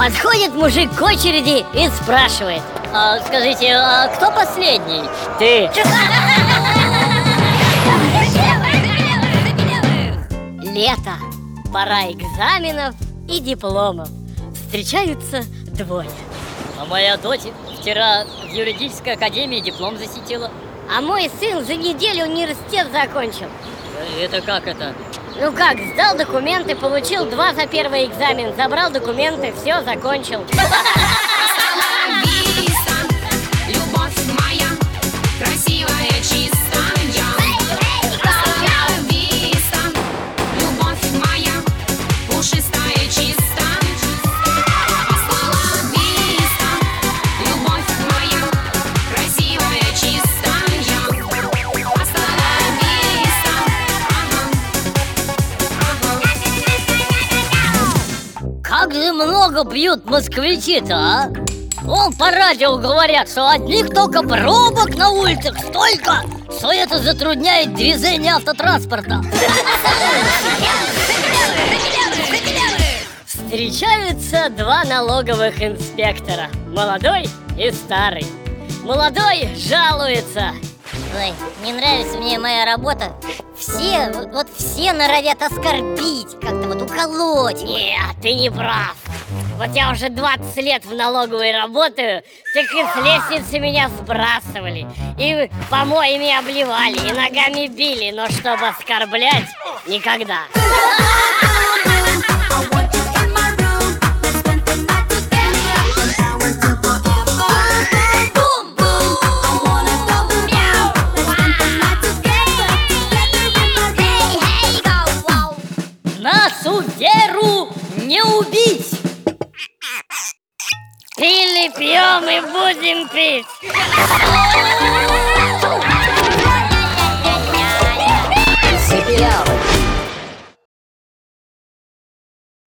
Подходит мужик к очереди и спрашивает. А, скажите, а кто последний? Ты Лето Пора экзаменов и дипломов. Встречаются двое. А моя дочь вчера в юридической академии диплом засетила А мой сын за неделю университет закончил. Э, Это как это? Ну как, сдал документы, получил два за первый экзамен Забрал документы, все, закончил Как же много пьют москвичи-то, а? Вон по радио говорят, что одних только пробок на улицах столько, что это затрудняет движение автотранспорта. Встречаются два налоговых инспектора Молодой и старый Молодой жалуется Ой, не нравится мне моя работа. Все, вот, все норовят оскорбить, как-то вот уколоть. Нет, ты не прав. Вот я уже 20 лет в налоговой работаю Так и с лестницы меня сбрасывали. И помоями обливали, и ногами били Но чтобы оскорблять, никогда Нашу веру не убить! Пили, пьем и будем пить